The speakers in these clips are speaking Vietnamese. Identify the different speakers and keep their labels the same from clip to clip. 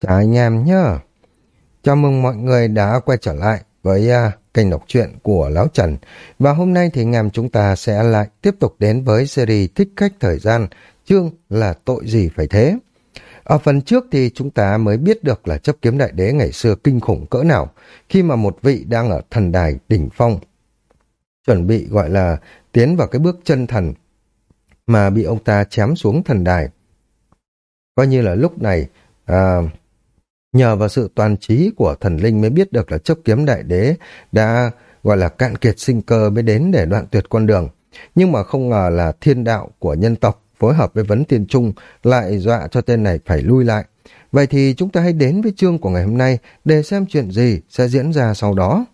Speaker 1: Chào anh em nhá. Chào mừng mọi người đã quay trở lại với uh, kênh đọc truyện của Lão Trần. Và hôm nay thì anh em chúng ta sẽ lại tiếp tục đến với series Thích Khách Thời Gian, chương là tội gì phải thế. Ở phần trước thì chúng ta mới biết được là chấp kiếm đại đế ngày xưa kinh khủng cỡ nào, khi mà một vị đang ở thần đài đỉnh phong, chuẩn bị gọi là tiến vào cái bước chân thần, mà bị ông ta chém xuống thần đài. Coi như là lúc này, à, Nhờ vào sự toàn trí của thần linh mới biết được là chấp kiếm đại đế đã, gọi là, cạn kiệt sinh cơ mới đến để đoạn tuyệt con đường. Nhưng mà không ngờ là thiên đạo của nhân tộc phối hợp với vấn tiên trung lại dọa cho tên này phải lui lại. Vậy thì chúng ta hãy đến với chương của ngày hôm nay để xem chuyện gì sẽ diễn ra sau đó.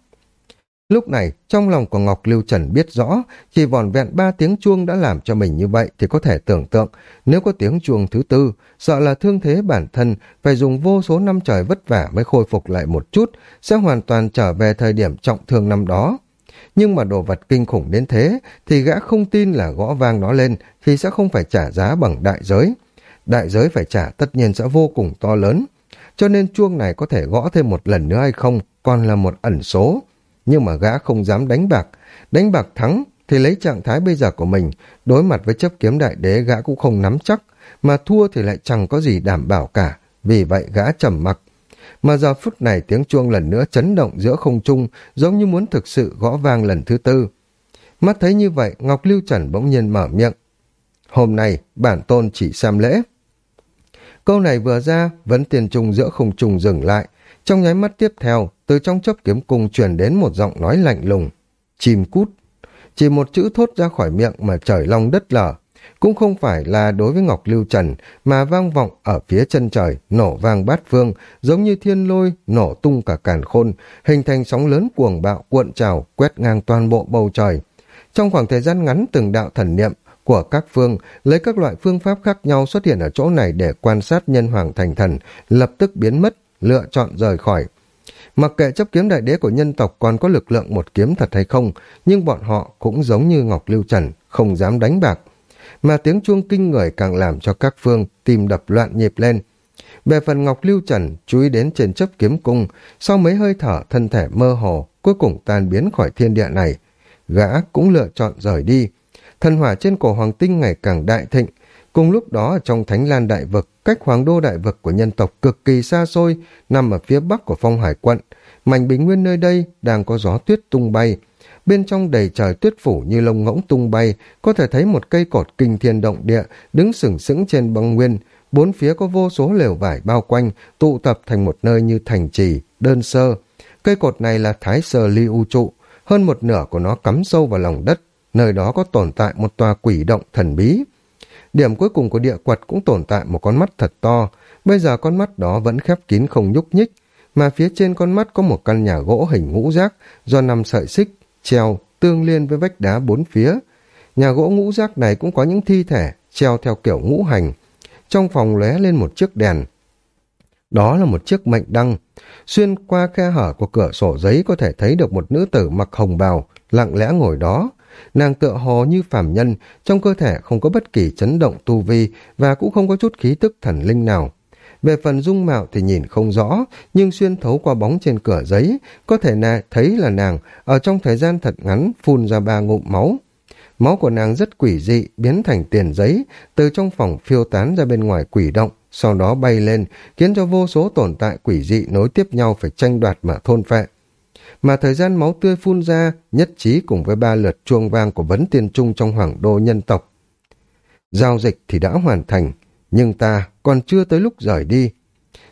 Speaker 1: Lúc này, trong lòng của Ngọc Lưu Trần biết rõ, chỉ vòn vẹn ba tiếng chuông đã làm cho mình như vậy thì có thể tưởng tượng, nếu có tiếng chuông thứ tư, sợ là thương thế bản thân phải dùng vô số năm trời vất vả mới khôi phục lại một chút, sẽ hoàn toàn trở về thời điểm trọng thương năm đó. Nhưng mà đồ vật kinh khủng đến thế, thì gã không tin là gõ vang nó lên thì sẽ không phải trả giá bằng đại giới. Đại giới phải trả tất nhiên sẽ vô cùng to lớn. Cho nên chuông này có thể gõ thêm một lần nữa hay không, còn là một ẩn số nhưng mà gã không dám đánh bạc. Đánh bạc thắng thì lấy trạng thái bây giờ của mình, đối mặt với chấp kiếm đại đế gã cũng không nắm chắc, mà thua thì lại chẳng có gì đảm bảo cả, vì vậy gã trầm mặc. Mà giờ phút này tiếng chuông lần nữa chấn động giữa không trung, giống như muốn thực sự gõ vang lần thứ tư. Mắt thấy như vậy, Ngọc Lưu Trần bỗng nhiên mở miệng. Hôm nay, bản tôn chỉ xem lễ. Câu này vừa ra, vẫn tiền trung giữa không trung dừng lại. Trong nháy mắt tiếp theo, từ trong chấp kiếm cung truyền đến một giọng nói lạnh lùng. chìm cút. Chỉ một chữ thốt ra khỏi miệng mà trời long đất lở. Cũng không phải là đối với Ngọc Lưu Trần, mà vang vọng ở phía chân trời, nổ vang bát phương, giống như thiên lôi, nổ tung cả càn khôn, hình thành sóng lớn cuồng bạo cuộn trào, quét ngang toàn bộ bầu trời. Trong khoảng thời gian ngắn từng đạo thần niệm của các phương, lấy các loại phương pháp khác nhau xuất hiện ở chỗ này để quan sát nhân hoàng thành thần, lập tức biến mất, lựa chọn rời khỏi. Mặc kệ chấp kiếm đại đế của nhân tộc còn có lực lượng một kiếm thật hay không, nhưng bọn họ cũng giống như Ngọc Lưu Trần, không dám đánh bạc. Mà tiếng chuông kinh người càng làm cho các phương tìm đập loạn nhịp lên. Về phần Ngọc Lưu Trần, chú ý đến trên chấp kiếm cung, sau mấy hơi thở thân thể mơ hồ, cuối cùng tan biến khỏi thiên địa này. Gã cũng lựa chọn rời đi. Thần hỏa trên cổ hoàng tinh ngày càng đại thịnh, Cùng lúc đó trong Thánh Lan Đại Vực, cách hoàng đô đại vực của nhân tộc cực kỳ xa xôi, nằm ở phía bắc của phong hải quận. Mảnh bình nguyên nơi đây đang có gió tuyết tung bay. Bên trong đầy trời tuyết phủ như lông ngỗng tung bay, có thể thấy một cây cột kinh thiên động địa đứng sừng sững trên băng nguyên. Bốn phía có vô số lều vải bao quanh, tụ tập thành một nơi như thành trì, đơn sơ. Cây cột này là Thái Sơ Ly U Trụ, hơn một nửa của nó cắm sâu vào lòng đất. Nơi đó có tồn tại một tòa quỷ động thần bí. Điểm cuối cùng của địa quật cũng tồn tại một con mắt thật to, bây giờ con mắt đó vẫn khép kín không nhúc nhích, mà phía trên con mắt có một căn nhà gỗ hình ngũ giác do năm sợi xích, treo, tương liên với vách đá bốn phía. Nhà gỗ ngũ giác này cũng có những thi thể treo theo kiểu ngũ hành. Trong phòng lóe lên một chiếc đèn. Đó là một chiếc mệnh đăng. Xuyên qua khe hở của cửa sổ giấy có thể thấy được một nữ tử mặc hồng bào, lặng lẽ ngồi đó. Nàng tựa hồ như phàm nhân, trong cơ thể không có bất kỳ chấn động tu vi và cũng không có chút khí tức thần linh nào. Về phần dung mạo thì nhìn không rõ, nhưng xuyên thấu qua bóng trên cửa giấy, có thể nà, thấy là nàng ở trong thời gian thật ngắn phun ra ba ngụm máu. Máu của nàng rất quỷ dị, biến thành tiền giấy, từ trong phòng phiêu tán ra bên ngoài quỷ động, sau đó bay lên, khiến cho vô số tồn tại quỷ dị nối tiếp nhau phải tranh đoạt mà thôn phệ mà thời gian máu tươi phun ra nhất trí cùng với ba lượt chuông vang của vấn tiên trung trong hoàng đô nhân tộc. Giao dịch thì đã hoàn thành, nhưng ta còn chưa tới lúc rời đi.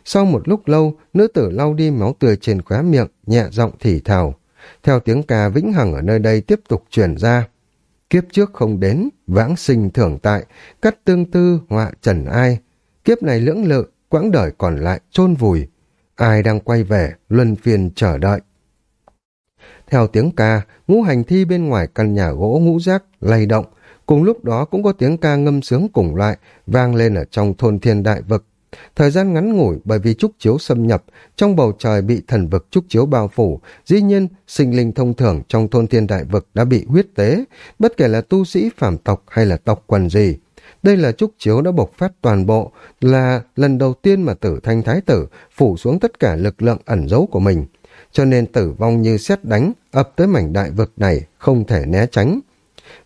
Speaker 1: Sau một lúc lâu, nữ tử lau đi máu tươi trên khóe miệng, nhẹ giọng thì thào. Theo tiếng ca vĩnh hằng ở nơi đây tiếp tục truyền ra. Kiếp trước không đến, vãng sinh thưởng tại, cắt tương tư, họa trần ai. Kiếp này lưỡng lự, quãng đời còn lại chôn vùi. Ai đang quay về, luân phiên chờ đợi. Theo tiếng ca, ngũ hành thi bên ngoài căn nhà gỗ ngũ giác lay động, cùng lúc đó cũng có tiếng ca ngâm sướng cùng loại vang lên ở trong thôn thiên đại vực. Thời gian ngắn ngủi bởi vì trúc chiếu xâm nhập, trong bầu trời bị thần vực trúc chiếu bao phủ, dĩ nhiên sinh linh thông thường trong thôn thiên đại vực đã bị huyết tế, bất kể là tu sĩ phàm tộc hay là tộc quần gì. Đây là trúc chiếu đã bộc phát toàn bộ, là lần đầu tiên mà tử thanh thái tử phủ xuống tất cả lực lượng ẩn giấu của mình. Cho nên tử vong như xét đánh, ập tới mảnh đại vực này, không thể né tránh.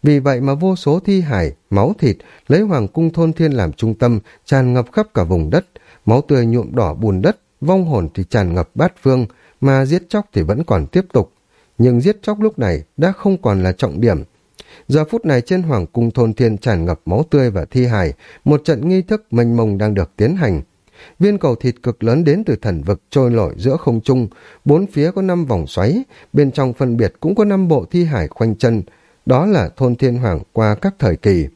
Speaker 1: Vì vậy mà vô số thi hải, máu thịt, lấy hoàng cung thôn thiên làm trung tâm, tràn ngập khắp cả vùng đất, máu tươi nhuộm đỏ bùn đất, vong hồn thì tràn ngập bát phương, mà giết chóc thì vẫn còn tiếp tục. Nhưng giết chóc lúc này đã không còn là trọng điểm. Giờ phút này trên hoàng cung thôn thiên tràn ngập máu tươi và thi hài, một trận nghi thức mênh mông đang được tiến hành. Viên cầu thịt cực lớn đến từ thần vực trôi nổi giữa không trung, bốn phía có năm vòng xoáy, bên trong phân biệt cũng có năm bộ thi hải khoanh chân, đó là thôn thiên hoàng qua các thời kỳ.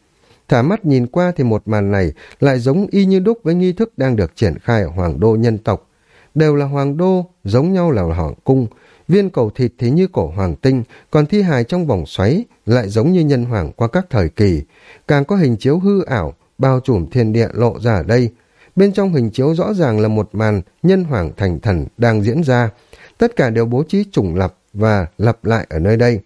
Speaker 1: Thả mắt nhìn qua thì một màn này lại giống y như đúc với nghi thức đang được triển khai ở hoàng đô nhân tộc. Đều là hoàng đô, giống nhau là hoàng cung, viên cầu thịt thì như cổ hoàng tinh, còn thi hài trong vòng xoáy lại giống như nhân hoàng qua các thời kỳ. Càng có hình chiếu hư ảo, bao trùm thiên địa lộ ra ở đây. Bên trong hình chiếu rõ ràng là một màn nhân hoàng thành thần đang diễn ra. Tất cả đều bố trí trùng lập và lặp lại ở nơi đây.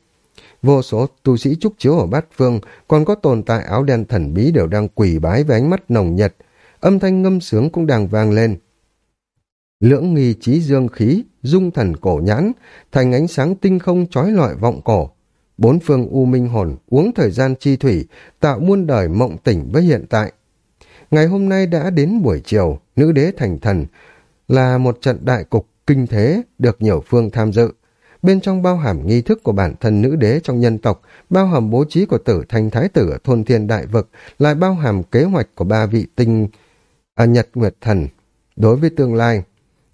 Speaker 1: Vô số tu sĩ trúc chiếu ở bát phương, còn có tồn tại áo đen thần bí đều đang quỳ bái với ánh mắt nồng nhiệt. Âm thanh ngâm sướng cũng đang vang lên. Lưỡng nghi trí dương khí, dung thần cổ nhãn, thành ánh sáng tinh không trói lọi vọng cổ. Bốn phương u minh hồn uống thời gian chi thủy, tạo muôn đời mộng tỉnh với hiện tại. Ngày hôm nay đã đến buổi chiều, nữ đế thành thần, là một trận đại cục kinh thế được nhiều phương tham dự. Bên trong bao hàm nghi thức của bản thân nữ đế trong nhân tộc, bao hàm bố trí của tử thanh thái tử ở thôn thiên đại vực, lại bao hàm kế hoạch của ba vị tinh à, nhật nguyệt thần đối với tương lai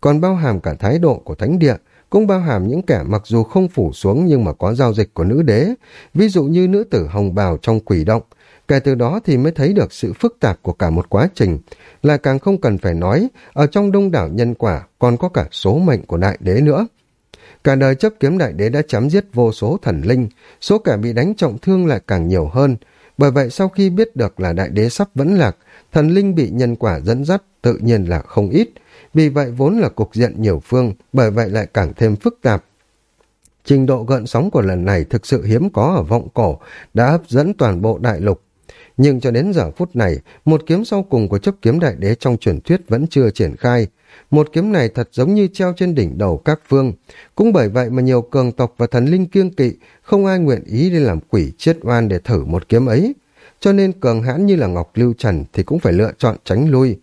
Speaker 1: còn bao hàm cả thái độ của thánh địa, cũng bao hàm những kẻ mặc dù không phủ xuống nhưng mà có giao dịch của nữ đế, ví dụ như nữ tử hồng bào trong quỷ động. Kể từ đó thì mới thấy được sự phức tạp của cả một quá trình, là càng không cần phải nói, ở trong đông đảo nhân quả còn có cả số mệnh của đại đế nữa. Cả đời chấp kiếm đại đế đã chém giết vô số thần linh, số kẻ bị đánh trọng thương lại càng nhiều hơn. Bởi vậy sau khi biết được là đại đế sắp vẫn lạc, thần linh bị nhân quả dẫn dắt tự nhiên là không ít, vì vậy vốn là cục diện nhiều phương, bởi vậy lại càng thêm phức tạp. Trình độ gợn sóng của lần này thực sự hiếm có ở vọng cổ, đã hấp dẫn toàn bộ đại lục. Nhưng cho đến giờ phút này, một kiếm sau cùng của chấp kiếm đại đế trong truyền thuyết vẫn chưa triển khai. Một kiếm này thật giống như treo trên đỉnh đầu các phương. Cũng bởi vậy mà nhiều cường tộc và thần linh kiêng kỵ, không ai nguyện ý đi làm quỷ chết oan để thử một kiếm ấy. Cho nên cường hãn như là Ngọc Lưu Trần thì cũng phải lựa chọn tránh lui.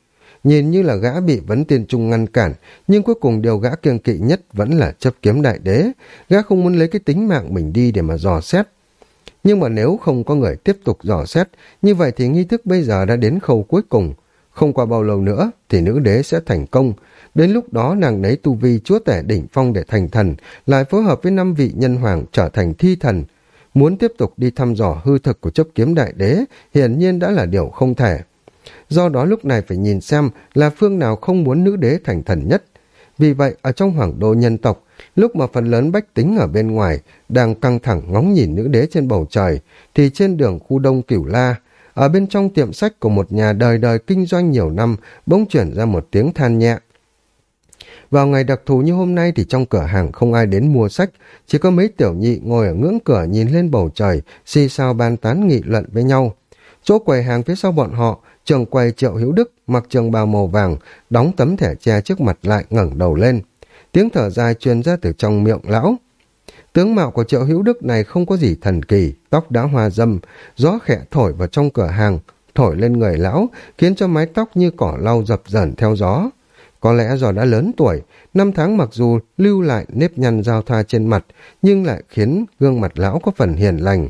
Speaker 1: Nhìn như là gã bị vấn tiên trung ngăn cản, nhưng cuối cùng điều gã kiêng kỵ nhất vẫn là chấp kiếm đại đế. Gã không muốn lấy cái tính mạng mình đi để mà dò xét. Nhưng mà nếu không có người tiếp tục dò xét, như vậy thì nghi thức bây giờ đã đến khâu cuối cùng. Không qua bao lâu nữa thì nữ đế sẽ thành công. Đến lúc đó nàng lấy tu vi chúa tể đỉnh phong để thành thần, lại phối hợp với năm vị nhân hoàng trở thành thi thần. Muốn tiếp tục đi thăm dò hư thực của chấp kiếm đại đế, hiển nhiên đã là điều không thể. Do đó lúc này phải nhìn xem là phương nào không muốn nữ đế thành thần nhất. Vì vậy, ở trong hoàng đô nhân tộc, lúc mà phần lớn bách tính ở bên ngoài đang căng thẳng ngóng nhìn nữ đế trên bầu trời, thì trên đường khu đông Cửu La, ở bên trong tiệm sách của một nhà đời đời kinh doanh nhiều năm, bỗng chuyển ra một tiếng than nhẹ. Vào ngày đặc thù như hôm nay thì trong cửa hàng không ai đến mua sách, chỉ có mấy tiểu nhị ngồi ở ngưỡng cửa nhìn lên bầu trời, si sao bàn tán nghị luận với nhau. Chỗ quầy hàng phía sau bọn họ Trường quầy Triệu Hữu Đức mặc trường bào màu vàng, đóng tấm thẻ tre trước mặt lại ngẩng đầu lên. Tiếng thở dài truyền ra từ trong miệng lão. Tướng mạo của Triệu Hữu Đức này không có gì thần kỳ, tóc đã hoa dâm, gió khẽ thổi vào trong cửa hàng, thổi lên người lão, khiến cho mái tóc như cỏ lau dập dẩn theo gió. Có lẽ do đã lớn tuổi, năm tháng mặc dù lưu lại nếp nhăn giao thoa trên mặt, nhưng lại khiến gương mặt lão có phần hiền lành.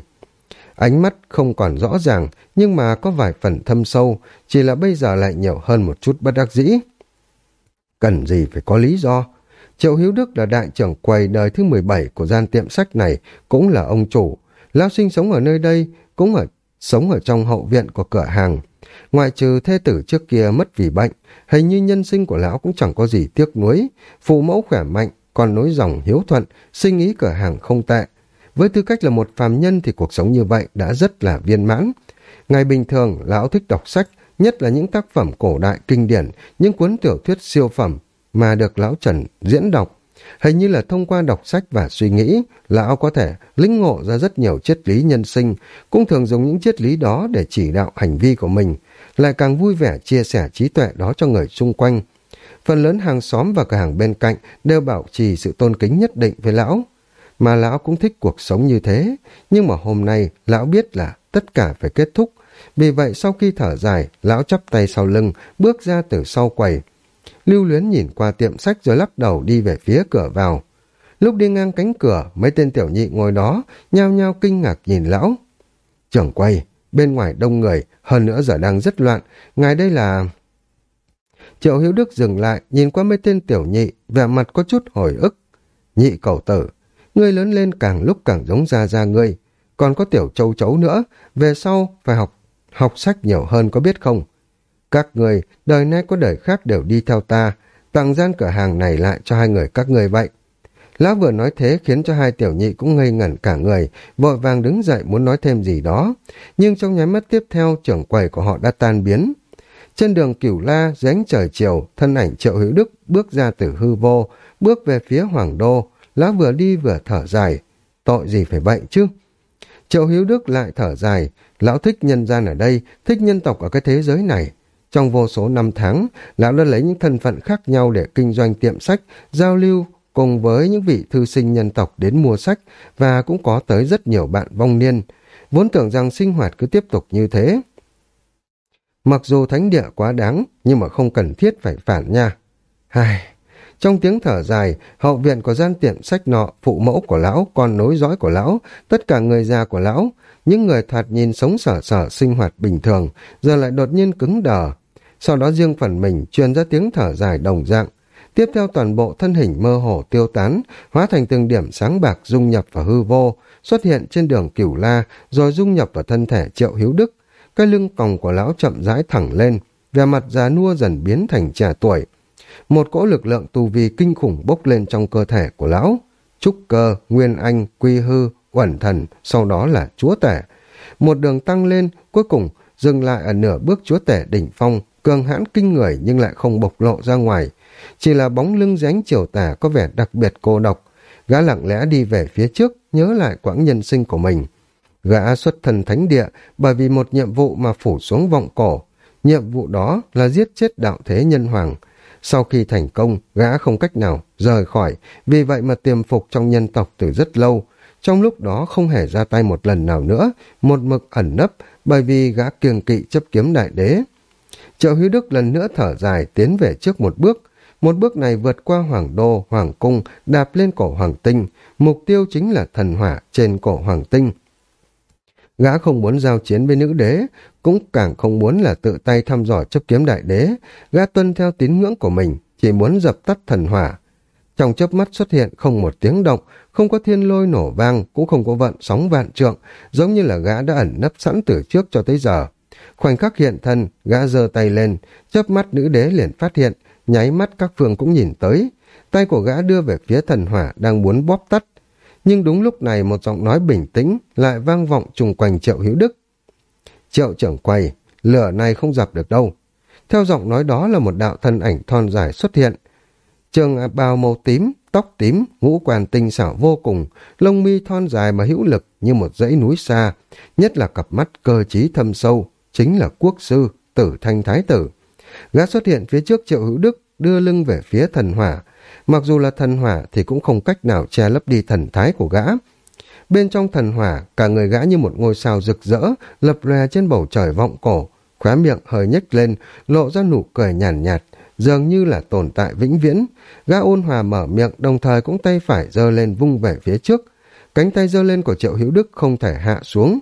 Speaker 1: Ánh mắt không còn rõ ràng, nhưng mà có vài phần thâm sâu, chỉ là bây giờ lại nhiều hơn một chút bất đắc dĩ. Cần gì phải có lý do? Triệu Hiếu Đức là đại trưởng quầy đời thứ 17 của gian tiệm sách này, cũng là ông chủ. Lão sinh sống ở nơi đây, cũng ở sống ở trong hậu viện của cửa hàng. Ngoại trừ thê tử trước kia mất vì bệnh, hình như nhân sinh của lão cũng chẳng có gì tiếc nuối. Phụ mẫu khỏe mạnh, còn nối dòng hiếu thuận, sinh ý cửa hàng không tệ. Với tư cách là một phàm nhân thì cuộc sống như vậy đã rất là viên mãn. Ngày bình thường, lão thích đọc sách, nhất là những tác phẩm cổ đại kinh điển, những cuốn tiểu thuyết siêu phẩm mà được lão Trần diễn đọc. Hình như là thông qua đọc sách và suy nghĩ, lão có thể lĩnh ngộ ra rất nhiều triết lý nhân sinh, cũng thường dùng những triết lý đó để chỉ đạo hành vi của mình, lại càng vui vẻ chia sẻ trí tuệ đó cho người xung quanh. Phần lớn hàng xóm và cả hàng bên cạnh đều bảo trì sự tôn kính nhất định với lão. Mà lão cũng thích cuộc sống như thế, nhưng mà hôm nay lão biết là tất cả phải kết thúc. Vì vậy sau khi thở dài, lão chắp tay sau lưng, bước ra từ sau quầy. Lưu luyến nhìn qua tiệm sách rồi lắc đầu đi về phía cửa vào. Lúc đi ngang cánh cửa, mấy tên tiểu nhị ngồi đó, nhao nhao kinh ngạc nhìn lão. Trưởng quay, bên ngoài đông người, hơn nữa giờ đang rất loạn, ngài đây là... Triệu Hiếu Đức dừng lại, nhìn qua mấy tên tiểu nhị, vẻ mặt có chút hồi ức. Nhị cầu tử, ngươi lớn lên càng lúc càng giống ra ra ngươi. Còn có tiểu châu chấu nữa, về sau phải học học sách nhiều hơn có biết không? Các người, đời nay có đời khác đều đi theo ta, tặng gian cửa hàng này lại cho hai người các người vậy. Lão vừa nói thế khiến cho hai tiểu nhị cũng ngây ngẩn cả người, vội vàng đứng dậy muốn nói thêm gì đó. Nhưng trong nháy mắt tiếp theo, trưởng quầy của họ đã tan biến. Trên đường cửu la, ránh trời chiều, thân ảnh triệu hữu đức bước ra từ hư vô, bước về phía hoàng đô. Lão vừa đi vừa thở dài. Tội gì phải bệnh chứ? Triệu hữu đức lại thở dài. Lão thích nhân gian ở đây, thích nhân tộc ở cái thế giới này. Trong vô số năm tháng, lão đã lấy những thân phận khác nhau để kinh doanh tiệm sách, giao lưu cùng với những vị thư sinh nhân tộc đến mua sách và cũng có tới rất nhiều bạn vong niên. Vốn tưởng rằng sinh hoạt cứ tiếp tục như thế. Mặc dù thánh địa quá đáng, nhưng mà không cần thiết phải phản nha. Hai, trong tiếng thở dài, hậu viện của gian tiệm sách nọ, phụ mẫu của lão, con nối dõi của lão, tất cả người già của lão, những người thoạt nhìn sống sở sở sinh hoạt bình thường, giờ lại đột nhiên cứng đờ. Sau đó riêng phần mình truyền ra tiếng thở dài đồng dạng. Tiếp theo toàn bộ thân hình mơ hồ tiêu tán, hóa thành từng điểm sáng bạc dung nhập vào hư vô, xuất hiện trên đường cửu la, rồi dung nhập vào thân thể triệu hiếu đức. Cái lưng còng của lão chậm rãi thẳng lên, vẻ mặt già nua dần biến thành trẻ tuổi. Một cỗ lực lượng tu vi kinh khủng bốc lên trong cơ thể của lão. Trúc cơ, nguyên anh, quy hư, quẩn thần, sau đó là chúa tể. Một đường tăng lên, cuối cùng dừng lại ở nửa bước chúa tể đỉnh phong, cường hãn kinh người nhưng lại không bộc lộ ra ngoài. Chỉ là bóng lưng dáng chiều tả có vẻ đặc biệt cô độc. Gã lặng lẽ đi về phía trước, nhớ lại quãng nhân sinh của mình. Gã xuất thần thánh địa bởi vì một nhiệm vụ mà phủ xuống vọng cổ. Nhiệm vụ đó là giết chết đạo thế nhân hoàng. Sau khi thành công, gã không cách nào rời khỏi, vì vậy mà tiềm phục trong nhân tộc từ rất lâu. Trong lúc đó không hề ra tay một lần nào nữa, một mực ẩn nấp bởi vì gã kiêng kỵ chấp kiếm đại đế. Triệu Hữu Đức lần nữa thở dài tiến về trước một bước. Một bước này vượt qua hoàng đô, hoàng cung, đạp lên cổ hoàng tinh. Mục tiêu chính là thần hỏa trên cổ hoàng tinh. Gã không muốn giao chiến với nữ đế, cũng càng không muốn là tự tay thăm dò chấp kiếm đại đế. Gã tuân theo tín ngưỡng của mình, chỉ muốn dập tắt thần hỏa. Trong chớp mắt xuất hiện không một tiếng động, không có thiên lôi nổ vang, cũng không có vận sóng vạn trượng, giống như là gã đã ẩn nấp sẵn từ trước cho tới giờ. Khoảnh khắc hiện thân, gã giơ tay lên, chớp mắt nữ đế liền phát hiện, nháy mắt các phương cũng nhìn tới. Tay của gã đưa về phía thần hỏa đang muốn bóp tắt. Nhưng đúng lúc này một giọng nói bình tĩnh lại vang vọng trùng quanh triệu hữu đức. Triệu trưởng quay, lửa này không dập được đâu. Theo giọng nói đó là một đạo thân ảnh thon dài xuất hiện. Trường à, bào màu tím, tóc tím, ngũ quan tinh xảo vô cùng, lông mi thon dài mà hữu lực như một dãy núi xa, nhất là cặp mắt cơ trí thâm sâu, chính là quốc sư, tử thanh thái tử. Gã xuất hiện phía trước triệu hữu đức, đưa lưng về phía thần hỏa. Mặc dù là thần hỏa thì cũng không cách nào che lấp đi thần thái của gã. Bên trong thần hỏa, cả người gã như một ngôi sao rực rỡ, lập lòe trên bầu trời vọng cổ, khóe miệng hơi nhếch lên, lộ ra nụ cười nhàn nhạt, nhạt, dường như là tồn tại vĩnh viễn. Gã ôn hòa mở miệng, đồng thời cũng tay phải giơ lên vung về phía trước. Cánh tay giơ lên của triệu hữu đức không thể hạ xuống,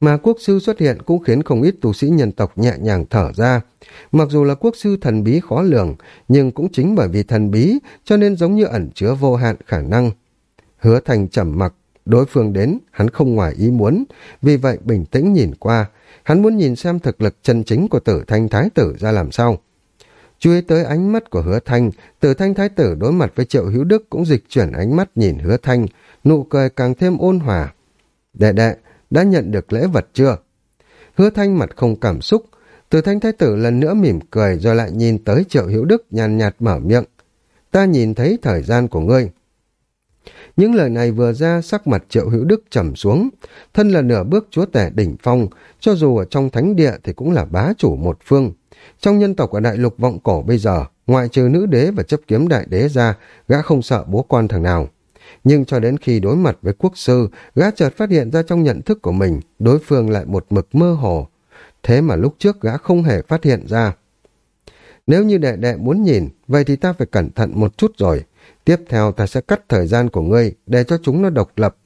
Speaker 1: mà quốc sư xuất hiện cũng khiến không ít tu sĩ nhân tộc nhẹ nhàng thở ra. Mặc dù là quốc sư thần bí khó lường, nhưng cũng chính bởi vì thần bí cho nên giống như ẩn chứa vô hạn khả năng. Hứa thành trầm mặc, đối phương đến, hắn không ngoài ý muốn, vì vậy bình tĩnh nhìn qua, hắn muốn nhìn xem thực lực chân chính của tử thanh thái tử ra làm sao. Chú ý tới ánh mắt của hứa thanh, tử thanh thái tử đối mặt với triệu hữu đức cũng dịch chuyển ánh mắt nhìn hứa thanh, nụ cười càng thêm ôn hòa. Đệ đệ, đã nhận được lễ vật chưa? Hứa thanh mặt không cảm xúc, từ thanh thái tử lần nữa mỉm cười rồi lại nhìn tới triệu hữu đức nhàn nhạt mở miệng. ta nhìn thấy thời gian của ngươi. Những lời này vừa ra sắc mặt triệu hữu đức trầm xuống. Thân là nửa bước chúa tể đỉnh phong, cho dù ở trong thánh địa thì cũng là bá chủ một phương. Trong nhân tộc ở đại lục vọng cổ bây giờ, ngoại trừ nữ đế và chấp kiếm đại đế ra, gã không sợ bố con thằng nào. Nhưng cho đến khi đối mặt với quốc sư, gã chợt phát hiện ra trong nhận thức của mình, đối phương lại một mực mơ hồ. Thế mà lúc trước gã không hề phát hiện ra. Nếu như đệ đệ muốn nhìn, vậy thì ta phải cẩn thận một chút rồi. Tiếp theo ta sẽ cắt thời gian của ngươi để cho chúng nó độc lập.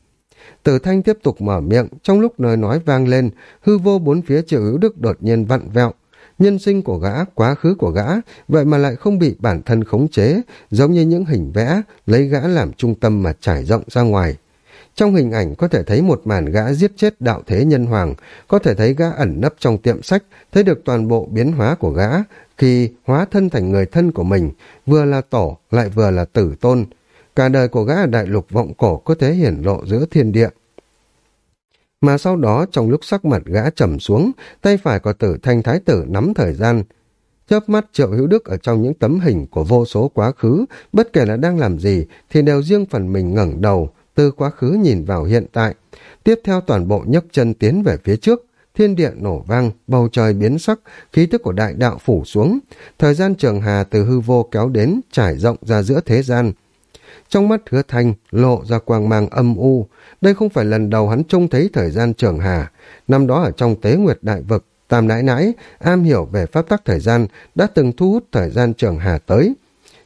Speaker 1: Tử Thanh tiếp tục mở miệng, trong lúc lời nói vang lên, hư vô bốn phía triệu hữu đức đột nhiên vặn vẹo. Nhân sinh của gã, quá khứ của gã, vậy mà lại không bị bản thân khống chế, giống như những hình vẽ, lấy gã làm trung tâm mà trải rộng ra ngoài. Trong hình ảnh có thể thấy một màn gã giết chết đạo thế nhân hoàng, có thể thấy gã ẩn nấp trong tiệm sách, thấy được toàn bộ biến hóa của gã, khi hóa thân thành người thân của mình, vừa là tổ lại vừa là tử tôn. Cả đời của gã ở đại lục vọng cổ có thể hiển lộ giữa thiên địa. Mà sau đó trong lúc sắc mặt gã trầm xuống, tay phải của tử thanh thái tử nắm thời gian. Chớp mắt triệu hữu đức ở trong những tấm hình của vô số quá khứ, bất kể là đang làm gì thì đều riêng phần mình ngẩng đầu, từ quá khứ nhìn vào hiện tại. Tiếp theo toàn bộ nhấc chân tiến về phía trước, thiên địa nổ vang, bầu trời biến sắc, khí tức của đại đạo phủ xuống. Thời gian trường hà từ hư vô kéo đến, trải rộng ra giữa thế gian. Trong mắt hứa thanh, lộ ra quang mang âm u. Đây không phải lần đầu hắn trông thấy thời gian trường hà. Năm đó ở trong tế nguyệt đại vực, Tam nãi nãi, am hiểu về pháp tắc thời gian, đã từng thu hút thời gian trường hà tới.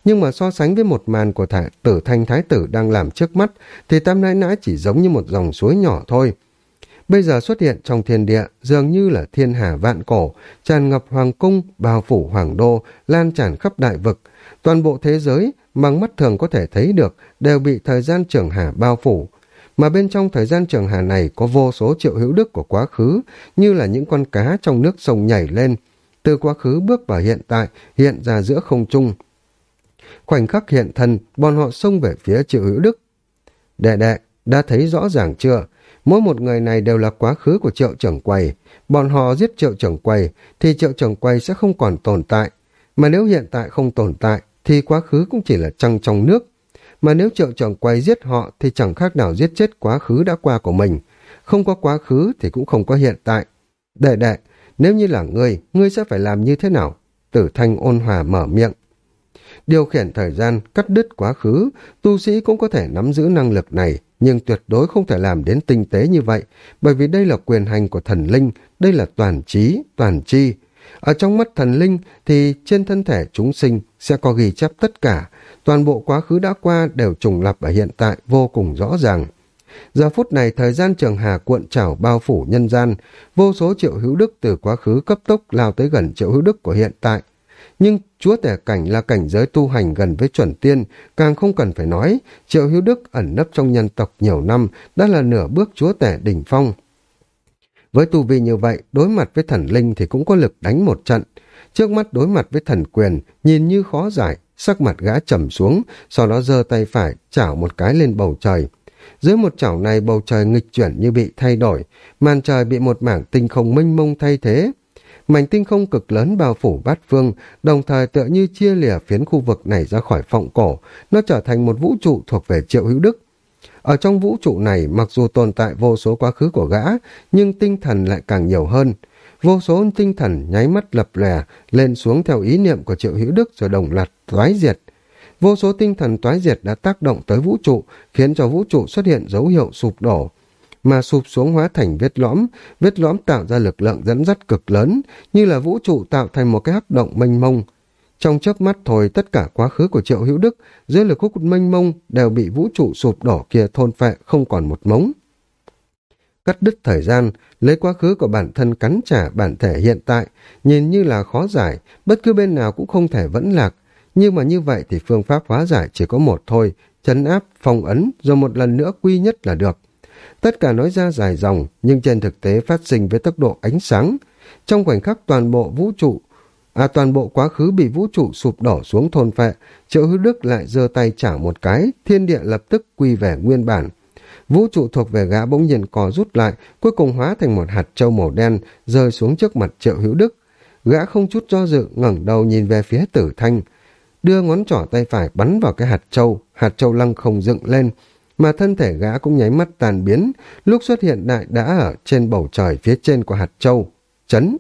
Speaker 1: Nhưng mà so sánh với một màn của thả, tử thanh thái tử đang làm trước mắt, thì Tam nãi nãi chỉ giống như một dòng suối nhỏ thôi bây giờ xuất hiện trong thiên địa dường như là thiên hà vạn cổ, tràn ngập hoàng cung, bao phủ hoàng đô, lan tràn khắp đại vực. Toàn bộ thế giới, bằng mắt thường có thể thấy được, đều bị thời gian trường hà bao phủ. Mà bên trong thời gian trường hà này có vô số triệu hữu đức của quá khứ, như là những con cá trong nước sông nhảy lên. Từ quá khứ bước vào hiện tại, hiện ra giữa không trung. Khoảnh khắc hiện thân, bọn họ xông về phía triệu hữu đức. Đệ đệ, đã thấy rõ ràng chưa? Mỗi một người này đều là quá khứ của triệu trưởng quầy. Bọn họ giết triệu trưởng quầy thì triệu trưởng quầy sẽ không còn tồn tại. Mà nếu hiện tại không tồn tại thì quá khứ cũng chỉ là trăng trong nước. Mà nếu triệu trưởng quay giết họ thì chẳng khác nào giết chết quá khứ đã qua của mình. Không có quá khứ thì cũng không có hiện tại. Đệ đệ, nếu như là ngươi, ngươi sẽ phải làm như thế nào? Tử thanh ôn hòa mở miệng. Điều khiển thời gian, cắt đứt quá khứ, tu sĩ cũng có thể nắm giữ năng lực này, nhưng tuyệt đối không thể làm đến tinh tế như vậy, bởi vì đây là quyền hành của thần linh, đây là toàn trí, toàn chi. Ở trong mắt thần linh thì trên thân thể chúng sinh sẽ có ghi chép tất cả, toàn bộ quá khứ đã qua đều trùng lập ở hiện tại vô cùng rõ ràng. Giờ phút này thời gian trường hà cuộn trào bao phủ nhân gian, vô số triệu hữu đức từ quá khứ cấp tốc lao tới gần triệu hữu đức của hiện tại, nhưng chúa tể cảnh là cảnh giới tu hành gần với chuẩn tiên, càng không cần phải nói, triệu hữu đức ẩn nấp trong nhân tộc nhiều năm, đã là nửa bước chúa tể đỉnh phong. Với tu vi như vậy, đối mặt với thần linh thì cũng có lực đánh một trận. Trước mắt đối mặt với thần quyền, nhìn như khó giải, sắc mặt gã trầm xuống, sau đó giơ tay phải, chảo một cái lên bầu trời. Dưới một chảo này bầu trời nghịch chuyển như bị thay đổi, màn trời bị một mảng tinh không mênh mông thay thế, mảnh tinh không cực lớn bao phủ bát phương, đồng thời tựa như chia lìa phiến khu vực này ra khỏi phọng cổ, nó trở thành một vũ trụ thuộc về triệu hữu đức. Ở trong vũ trụ này, mặc dù tồn tại vô số quá khứ của gã, nhưng tinh thần lại càng nhiều hơn. Vô số tinh thần nháy mắt lập lè, lên xuống theo ý niệm của triệu hữu đức rồi đồng loạt toái diệt. Vô số tinh thần toái diệt đã tác động tới vũ trụ, khiến cho vũ trụ xuất hiện dấu hiệu sụp đổ mà sụp xuống hóa thành vết lõm, vết lõm tạo ra lực lượng dẫn dắt cực lớn, như là vũ trụ tạo thành một cái hắc động mênh mông. Trong chớp mắt thôi tất cả quá khứ của Triệu Hữu Đức dưới lực hút mênh mông đều bị vũ trụ sụp đổ kia thôn phệ không còn một mống. Cắt đứt thời gian, lấy quá khứ của bản thân cắn trả bản thể hiện tại, nhìn như là khó giải, bất cứ bên nào cũng không thể vẫn lạc. Nhưng mà như vậy thì phương pháp hóa giải chỉ có một thôi, chấn áp, phong ấn, rồi một lần nữa quy nhất là được. Tất cả nói ra dài dòng, nhưng trên thực tế phát sinh với tốc độ ánh sáng. Trong khoảnh khắc toàn bộ vũ trụ, à toàn bộ quá khứ bị vũ trụ sụp đổ xuống thôn phệ, triệu hữu đức lại giơ tay trả một cái, thiên địa lập tức quy về nguyên bản. Vũ trụ thuộc về gã bỗng nhiên cò rút lại, cuối cùng hóa thành một hạt trâu màu đen, rơi xuống trước mặt triệu hữu đức. Gã không chút do dự, ngẩng đầu nhìn về phía tử thanh. đưa ngón trỏ tay phải bắn vào cái hạt châu, hạt châu lăng không dựng lên, mà thân thể gã cũng nháy mắt tàn biến, lúc xuất hiện lại đã ở trên bầu trời phía trên của hạt châu. Chấn!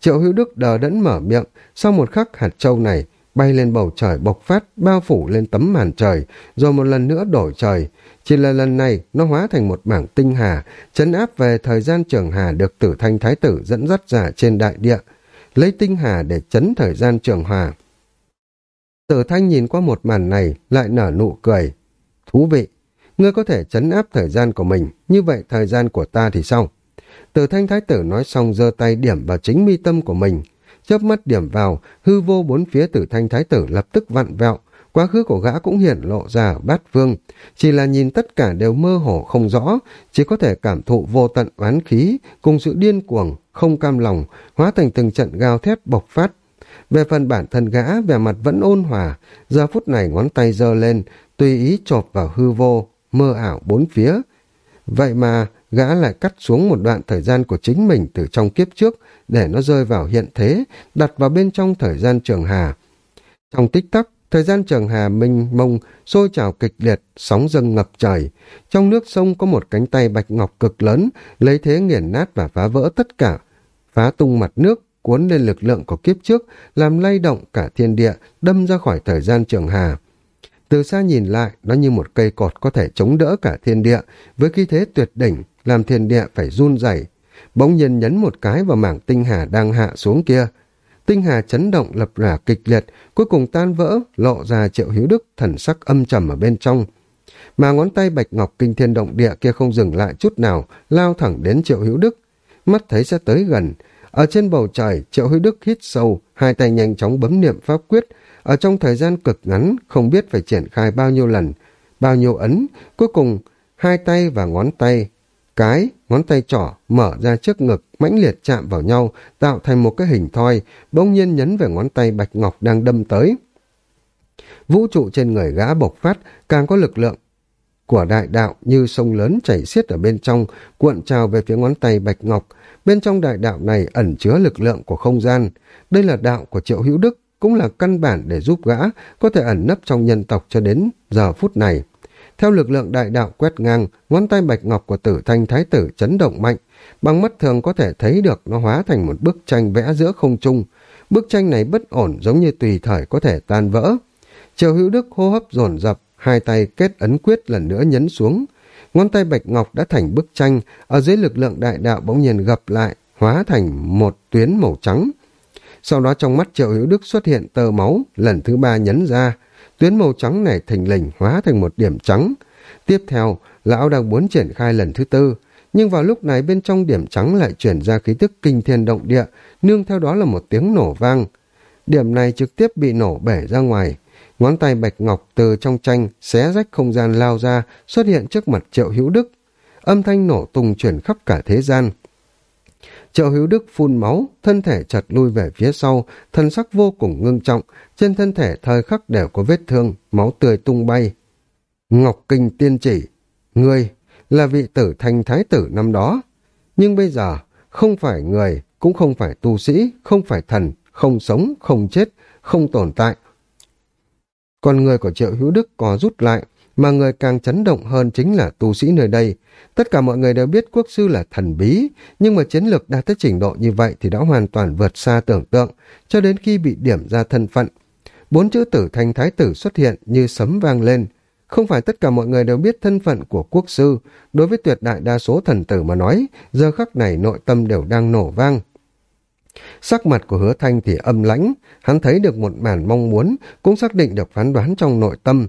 Speaker 1: Triệu hữu đức đờ đẫn mở miệng, sau một khắc hạt châu này bay lên bầu trời bộc phát, bao phủ lên tấm màn trời, rồi một lần nữa đổi trời. Chỉ là lần này nó hóa thành một bảng tinh hà, chấn áp về thời gian trường hà được tử thanh thái tử dẫn dắt ra trên đại địa, lấy tinh hà để chấn thời gian trường hà. Tử thanh nhìn qua một màn này, lại nở nụ cười. Thú vị, ngươi có thể chấn áp thời gian của mình, như vậy thời gian của ta thì sao? Tử thanh thái tử nói xong giơ tay điểm vào chính mi tâm của mình, chớp mắt điểm vào, hư vô bốn phía tử thanh thái tử lập tức vặn vẹo, quá khứ của gã cũng hiện lộ ra bát vương, chỉ là nhìn tất cả đều mơ hồ không rõ, chỉ có thể cảm thụ vô tận oán khí, cùng sự điên cuồng, không cam lòng, hóa thành từng trận gào thét bộc phát. Về phần bản thân gã, vẻ mặt vẫn ôn hòa, giờ phút này ngón tay giơ lên, tùy ý chộp vào hư vô, mơ ảo bốn phía. Vậy mà, gã lại cắt xuống một đoạn thời gian của chính mình từ trong kiếp trước để nó rơi vào hiện thế, đặt vào bên trong thời gian trường hà. Trong tích tắc, thời gian trường hà minh mông sôi trào kịch liệt, sóng dâng ngập trời. Trong nước sông có một cánh tay bạch ngọc cực lớn, lấy thế nghiền nát và phá vỡ tất cả, phá tung mặt nước, cuốn lên lực lượng của kiếp trước, làm lay động cả thiên địa, đâm ra khỏi thời gian trường hà. Từ xa nhìn lại, nó như một cây cột có thể chống đỡ cả thiên địa, với khí thế tuyệt đỉnh, làm thiên địa phải run rẩy. Bỗng nhiên nhấn một cái vào mảng tinh hà đang hạ xuống kia. Tinh hà chấn động lập rả kịch liệt, cuối cùng tan vỡ, lộ ra triệu hiếu đức thần sắc âm trầm ở bên trong. Mà ngón tay bạch ngọc kinh thiên động địa kia không dừng lại chút nào, lao thẳng đến triệu hiếu đức. Mắt thấy sẽ tới gần. Ở trên bầu trời, triệu hiếu đức hít sâu, hai tay nhanh chóng bấm niệm pháp quyết. Ở trong thời gian cực ngắn, không biết phải triển khai bao nhiêu lần, bao nhiêu ấn. Cuối cùng, hai tay và ngón tay cái, ngón tay trỏ mở ra trước ngực, mãnh liệt chạm vào nhau, tạo thành một cái hình thoi, bỗng nhiên nhấn về ngón tay bạch ngọc đang đâm tới. Vũ trụ trên người gã bộc phát, càng có lực lượng của đại đạo như sông lớn chảy xiết ở bên trong, cuộn trào về phía ngón tay bạch ngọc. Bên trong đại đạo này ẩn chứa lực lượng của không gian. Đây là đạo của Triệu Hữu Đức, cũng là căn bản để giúp gã có thể ẩn nấp trong nhân tộc cho đến giờ phút này. Theo lực lượng đại đạo quét ngang, ngón tay bạch ngọc của tử thanh thái tử chấn động mạnh. Bằng mắt thường có thể thấy được nó hóa thành một bức tranh vẽ giữa không trung. Bức tranh này bất ổn giống như tùy thời có thể tan vỡ. Triều hữu đức hô hấp dồn dập, hai tay kết ấn quyết lần nữa nhấn xuống. Ngón tay bạch ngọc đã thành bức tranh, ở dưới lực lượng đại đạo bỗng nhiên gập lại, hóa thành một tuyến màu trắng. Sau đó trong mắt triệu hữu đức xuất hiện tờ máu, lần thứ ba nhấn ra, tuyến màu trắng này thành lình hóa thành một điểm trắng. Tiếp theo, lão đang muốn triển khai lần thứ tư, nhưng vào lúc này bên trong điểm trắng lại chuyển ra khí tức kinh thiên động địa, nương theo đó là một tiếng nổ vang. Điểm này trực tiếp bị nổ bể ra ngoài. Ngón tay bạch ngọc từ trong tranh xé rách không gian lao ra, xuất hiện trước mặt triệu hữu đức. Âm thanh nổ tung chuyển khắp cả thế gian. Triệu hữu đức phun máu, thân thể chật lui về phía sau, thân sắc vô cùng ngưng trọng, trên thân thể thời khắc đều có vết thương, máu tươi tung bay. Ngọc Kinh tiên chỉ, người là vị tử thành thái tử năm đó. Nhưng bây giờ, không phải người, cũng không phải tu sĩ, không phải thần, không sống, không chết, không tồn tại. Còn người của triệu hữu đức có rút lại, mà người càng chấn động hơn chính là tu sĩ nơi đây. Tất cả mọi người đều biết quốc sư là thần bí, nhưng mà chiến lược đạt tới trình độ như vậy thì đã hoàn toàn vượt xa tưởng tượng, cho đến khi bị điểm ra thân phận. Bốn chữ tử thanh thái tử xuất hiện như sấm vang lên. Không phải tất cả mọi người đều biết thân phận của quốc sư, đối với tuyệt đại đa số thần tử mà nói, giờ khắc này nội tâm đều đang nổ vang. Sắc mặt của hứa thanh thì âm lãnh, hắn thấy được một màn mong muốn, cũng xác định được phán đoán trong nội tâm.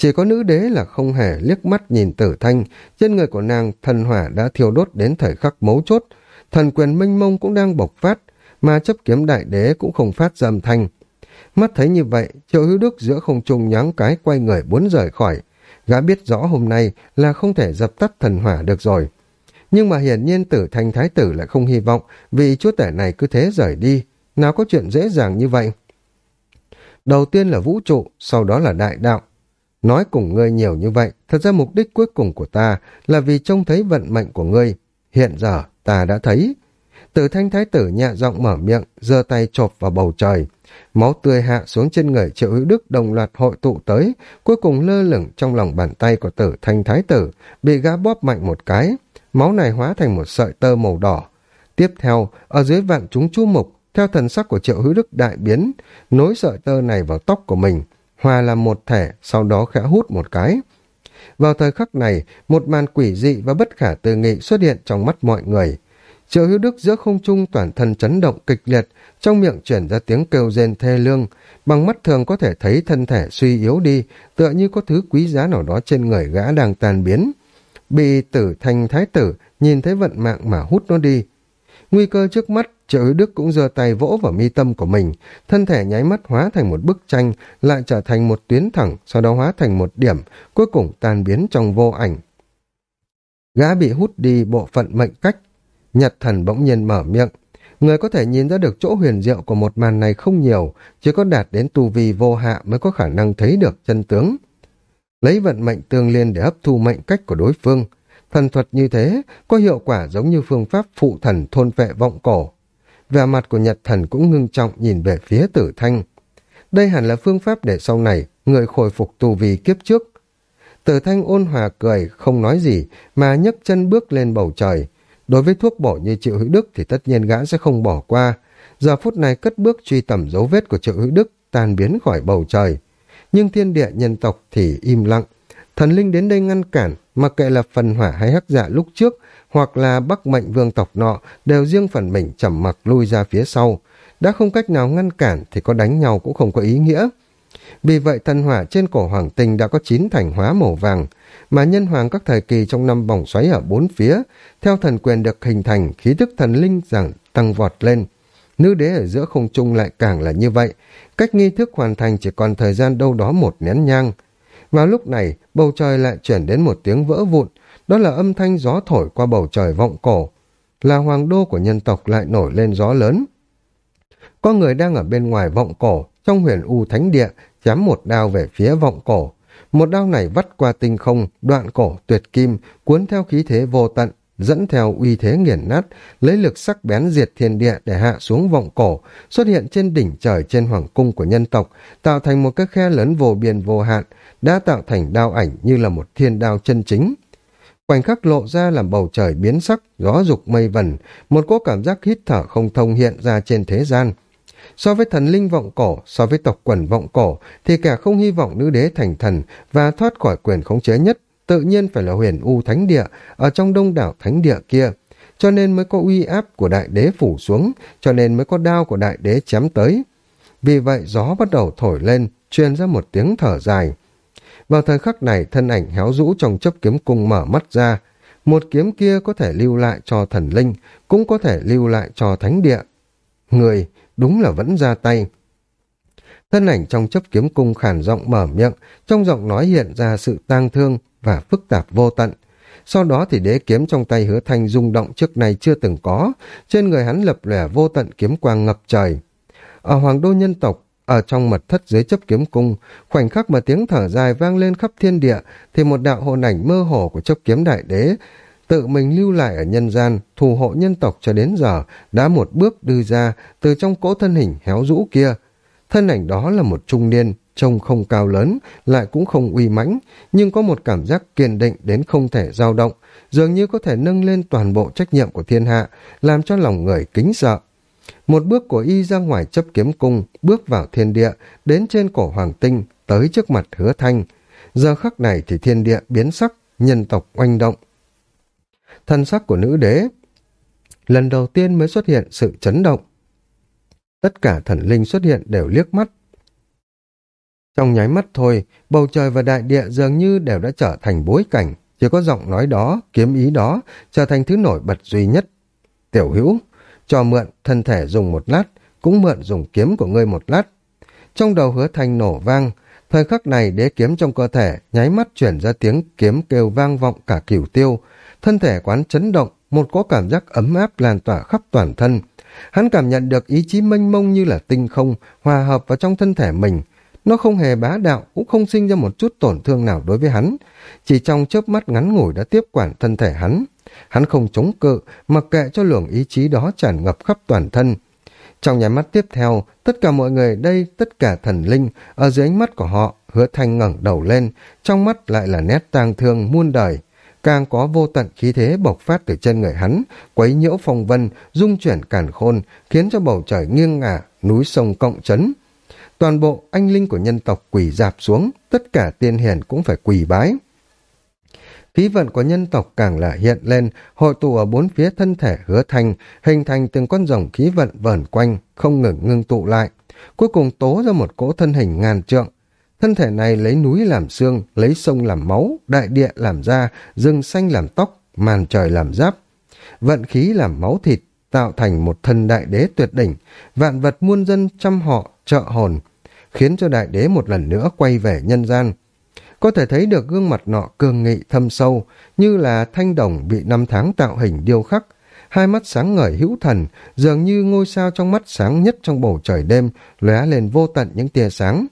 Speaker 1: Chỉ có nữ đế là không hề liếc mắt nhìn tử thanh, trên người của nàng thần hỏa đã thiêu đốt đến thời khắc mấu chốt, thần quyền minh mông cũng đang bộc phát, mà chấp kiếm đại đế cũng không phát dầm thanh. Mắt thấy như vậy, triệu hữu đức giữa không trung nháng cái quay người muốn rời khỏi. Gã biết rõ hôm nay là không thể dập tắt thần hỏa được rồi. Nhưng mà hiển nhiên tử thanh thái tử lại không hy vọng vì chúa tể này cứ thế rời đi. Nào có chuyện dễ dàng như vậy? Đầu tiên là vũ trụ, sau đó là đại đạo. Nói cùng ngươi nhiều như vậy, thật ra mục đích cuối cùng của ta là vì trông thấy vận mệnh của ngươi. Hiện giờ, ta đã thấy. Tử thanh thái tử nhẹ giọng mở miệng, giơ tay chộp vào bầu trời. Máu tươi hạ xuống trên người triệu hữu đức đồng loạt hội tụ tới, cuối cùng lơ lửng trong lòng bàn tay của tử thanh thái tử, bị gã bóp mạnh một cái. Máu này hóa thành một sợi tơ màu đỏ. Tiếp theo, ở dưới vạn chúng chú mục, theo thần sắc của triệu hữu đức đại biến, nối sợi tơ này vào tóc của mình, hòa làm một thể, sau đó khẽ hút một cái. Vào thời khắc này, một màn quỷ dị và bất khả tư nghị xuất hiện trong mắt mọi người. Triệu hữu đức giữa không trung toàn thân chấn động kịch liệt, trong miệng chuyển ra tiếng kêu rên thê lương, bằng mắt thường có thể thấy thân thể suy yếu đi, tựa như có thứ quý giá nào đó trên người gã đang tàn biến. Bị tử thành thái tử, nhìn thấy vận mạng mà hút nó đi. Nguy cơ trước mắt, triệu hữu đức cũng giơ tay vỗ vào mi tâm của mình, thân thể nháy mắt hóa thành một bức tranh, lại trở thành một tuyến thẳng, sau đó hóa thành một điểm, cuối cùng tan biến trong vô ảnh. Gã bị hút đi bộ phận mệnh cách, Nhật thần bỗng nhiên mở miệng. Người có thể nhìn ra được chỗ huyền diệu của một màn này không nhiều, chỉ có đạt đến tu vi vô hạ mới có khả năng thấy được chân tướng. Lấy vận mệnh tương liên để hấp thu mệnh cách của đối phương. Thần thuật như thế có hiệu quả giống như phương pháp phụ thần thôn vệ vọng cổ. Vẻ mặt của Nhật thần cũng ngưng trọng nhìn về phía tử thanh. Đây hẳn là phương pháp để sau này người khôi phục tu vi kiếp trước. Tử thanh ôn hòa cười, không nói gì, mà nhấc chân bước lên bầu trời, Đối với thuốc bổ như Triệu Hữu Đức thì tất nhiên gã sẽ không bỏ qua. Giờ phút này cất bước truy tầm dấu vết của Triệu Hữu Đức tan biến khỏi bầu trời. Nhưng thiên địa nhân tộc thì im lặng. Thần linh đến đây ngăn cản, mặc kệ là phần hỏa hay hắc dạ lúc trước, hoặc là bắc mệnh vương tộc nọ, đều riêng phần mình chầm mặc lui ra phía sau. Đã không cách nào ngăn cản thì có đánh nhau cũng không có ý nghĩa. Vì vậy thần hỏa trên cổ hoàng tinh đã có chín thành hóa màu vàng, mà nhân hoàng các thời kỳ trong năm vòng xoáy ở bốn phía, theo thần quyền được hình thành, khí thức thần linh rằng tăng vọt lên. Nữ đế ở giữa không trung lại càng là như vậy, cách nghi thức hoàn thành chỉ còn thời gian đâu đó một nén nhang. Vào lúc này, bầu trời lại chuyển đến một tiếng vỡ vụn, đó là âm thanh gió thổi qua bầu trời vọng cổ. Là hoàng đô của nhân tộc lại nổi lên gió lớn. Có người đang ở bên ngoài vọng cổ, trong huyền u thánh địa, chém một đao về phía vọng cổ. Một đao này vắt qua tinh không, đoạn cổ tuyệt kim, cuốn theo khí thế vô tận, dẫn theo uy thế nghiền nát, lấy lực sắc bén diệt thiên địa để hạ xuống vọng cổ, xuất hiện trên đỉnh trời trên hoàng cung của nhân tộc, tạo thành một cái khe lớn vô biên vô hạn, đã tạo thành đao ảnh như là một thiên đao chân chính. Khoảnh khắc lộ ra làm bầu trời biến sắc, gió dục mây vần, một cỗ cảm giác hít thở không thông hiện ra trên thế gian. So với thần linh vọng cổ, so với tộc quần vọng cổ, thì kẻ không hy vọng nữ đế thành thần và thoát khỏi quyền khống chế nhất, tự nhiên phải là huyền u thánh địa, ở trong đông đảo thánh địa kia. Cho nên mới có uy áp của đại đế phủ xuống, cho nên mới có đao của đại đế chém tới. Vì vậy gió bắt đầu thổi lên, truyền ra một tiếng thở dài. Vào thời khắc này, thân ảnh héo rũ trong chấp kiếm cung mở mắt ra. Một kiếm kia có thể lưu lại cho thần linh, cũng có thể lưu lại cho thánh địa. Người, đúng là vẫn ra tay. Thân ảnh trong chấp kiếm cung khản giọng mở miệng, trong giọng nói hiện ra sự tang thương và phức tạp vô tận. Sau đó thì đế kiếm trong tay hứa thanh rung động trước này chưa từng có, trên người hắn lập lẻ vô tận kiếm quang ngập trời. Ở hoàng đô nhân tộc, ở trong mật thất dưới chấp kiếm cung, khoảnh khắc mà tiếng thở dài vang lên khắp thiên địa, thì một đạo hồn ảnh mơ hồ của chấp kiếm đại đế tự mình lưu lại ở nhân gian, thù hộ nhân tộc cho đến giờ, đã một bước đưa ra từ trong cỗ thân hình héo rũ kia. Thân ảnh đó là một trung niên, trông không cao lớn, lại cũng không uy mãnh, nhưng có một cảm giác kiên định đến không thể dao động, dường như có thể nâng lên toàn bộ trách nhiệm của thiên hạ, làm cho lòng người kính sợ. Một bước của y ra ngoài chấp kiếm cung, bước vào thiên địa, đến trên cổ hoàng tinh, tới trước mặt hứa thanh. Giờ khắc này thì thiên địa biến sắc, nhân tộc oanh động, thân sắc của nữ đế. Lần đầu tiên mới xuất hiện sự chấn động. Tất cả thần linh xuất hiện đều liếc mắt. Trong nháy mắt thôi, bầu trời và đại địa dường như đều đã trở thành bối cảnh, chỉ có giọng nói đó, kiếm ý đó, trở thành thứ nổi bật duy nhất. Tiểu hữu, cho mượn thân thể dùng một lát, cũng mượn dùng kiếm của ngươi một lát. Trong đầu hứa thanh nổ vang, thời khắc này đế kiếm trong cơ thể nháy mắt chuyển ra tiếng kiếm kêu vang vọng cả cửu tiêu, thân thể quán chấn động, một có cảm giác ấm áp lan tỏa khắp toàn thân. Hắn cảm nhận được ý chí mênh mông như là tinh không, hòa hợp vào trong thân thể mình. Nó không hề bá đạo, cũng không sinh ra một chút tổn thương nào đối với hắn. Chỉ trong chớp mắt ngắn ngủi đã tiếp quản thân thể hắn. Hắn không chống cự, mặc kệ cho luồng ý chí đó tràn ngập khắp toàn thân. Trong nhà mắt tiếp theo, tất cả mọi người đây, tất cả thần linh, ở dưới ánh mắt của họ, hứa thanh ngẩng đầu lên, trong mắt lại là nét tang thương muôn đời. Càng có vô tận khí thế bộc phát từ chân người hắn, quấy nhiễu phong vân, dung chuyển càn khôn, khiến cho bầu trời nghiêng ngả, núi sông cộng chấn. Toàn bộ anh linh của nhân tộc quỳ dạp xuống, tất cả tiên hiền cũng phải quỳ bái. Khí vận của nhân tộc càng là hiện lên, hội tụ ở bốn phía thân thể hứa thanh, hình thành từng con rồng khí vận vẩn quanh, không ngừng ngưng tụ lại. Cuối cùng tố ra một cỗ thân hình ngàn trượng. Thân thể này lấy núi làm xương, lấy sông làm máu, đại địa làm da, rừng xanh làm tóc, màn trời làm giáp. Vận khí làm máu thịt, tạo thành một thân đại đế tuyệt đỉnh, vạn vật muôn dân trăm họ, trợ hồn, khiến cho đại đế một lần nữa quay về nhân gian. Có thể thấy được gương mặt nọ cường nghị thâm sâu, như là thanh đồng bị năm tháng tạo hình điêu khắc, hai mắt sáng ngời hữu thần, dường như ngôi sao trong mắt sáng nhất trong bầu trời đêm, lóe lên vô tận những tia sáng.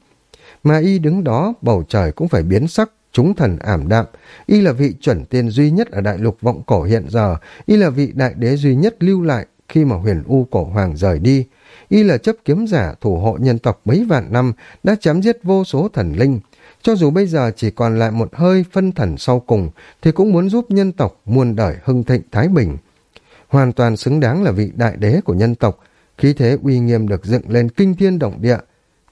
Speaker 1: Mà y đứng đó, bầu trời cũng phải biến sắc, chúng thần ảm đạm. Y là vị chuẩn tiên duy nhất ở đại lục vọng cổ hiện giờ, y là vị đại đế duy nhất lưu lại khi mà huyền u cổ hoàng rời đi. Y là chấp kiếm giả thủ hộ nhân tộc mấy vạn năm, đã chém giết vô số thần linh. Cho dù bây giờ chỉ còn lại một hơi phân thần sau cùng, thì cũng muốn giúp nhân tộc muôn đời hưng thịnh thái bình. Hoàn toàn xứng đáng là vị đại đế của nhân tộc, khí thế uy nghiêm được dựng lên kinh thiên động địa.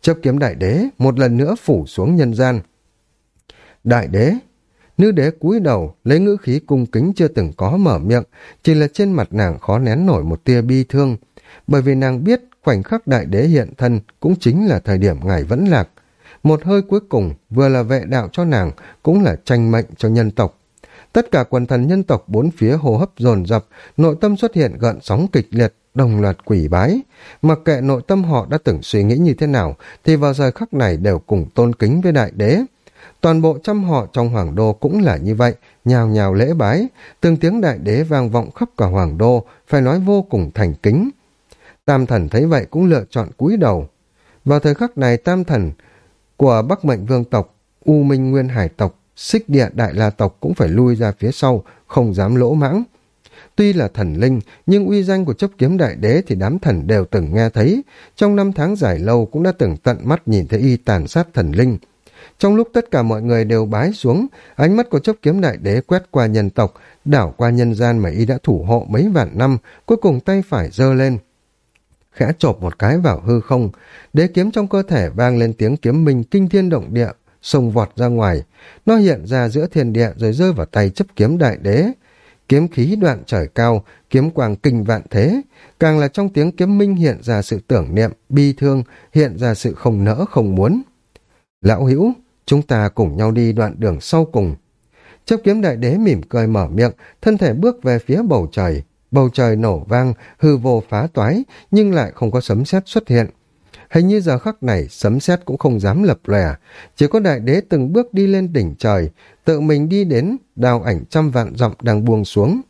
Speaker 1: Chấp kiếm đại đế một lần nữa phủ xuống nhân gian. Đại đế, nữ đế cúi đầu, lấy ngữ khí cung kính chưa từng có mở miệng, chỉ là trên mặt nàng khó nén nổi một tia bi thương, bởi vì nàng biết khoảnh khắc đại đế hiện thân cũng chính là thời điểm ngài vẫn lạc. Một hơi cuối cùng vừa là vệ đạo cho nàng, cũng là tranh mệnh cho nhân tộc. Tất cả quần thần nhân tộc bốn phía hô hấp dồn dập, nội tâm xuất hiện gợn sóng kịch liệt, đồng loạt quỷ bái. Mặc kệ nội tâm họ đã từng suy nghĩ như thế nào, thì vào giờ khắc này đều cùng tôn kính với đại đế. Toàn bộ trăm họ trong hoàng đô cũng là như vậy, nhào nhào lễ bái, từng tiếng đại đế vang vọng khắp cả hoàng đô, phải nói vô cùng thành kính. Tam thần thấy vậy cũng lựa chọn cúi đầu. Vào thời khắc này tam thần của Bắc Mệnh Vương tộc, U Minh Nguyên Hải tộc, Xích Địa Đại La tộc cũng phải lui ra phía sau, không dám lỗ mãng. Tuy là thần linh, nhưng uy danh của chấp kiếm đại đế thì đám thần đều từng nghe thấy. Trong năm tháng dài lâu cũng đã từng tận mắt nhìn thấy y tàn sát thần linh. Trong lúc tất cả mọi người đều bái xuống, ánh mắt của chấp kiếm đại đế quét qua nhân tộc, đảo qua nhân gian mà y đã thủ hộ mấy vạn năm, cuối cùng tay phải giơ lên. Khẽ chộp một cái vào hư không, đế kiếm trong cơ thể vang lên tiếng kiếm minh kinh thiên động địa, sông vọt ra ngoài. Nó hiện ra giữa thiên địa rồi rơi vào tay chấp kiếm đại đế. Kiếm khí đoạn trời cao, kiếm quang kinh vạn thế, càng là trong tiếng kiếm minh hiện ra sự tưởng niệm, bi thương, hiện ra sự không nỡ không muốn. Lão hữu, chúng ta cùng nhau đi đoạn đường sau cùng. Chấp kiếm đại đế mỉm cười mở miệng, thân thể bước về phía bầu trời. Bầu trời nổ vang, hư vô phá toái, nhưng lại không có sấm sét xuất hiện. Hình như giờ khắc này sấm sét cũng không dám lập lòe, chỉ có đại đế từng bước đi lên đỉnh trời, tự mình đi đến đào ảnh trăm vạn dặm đang buông xuống.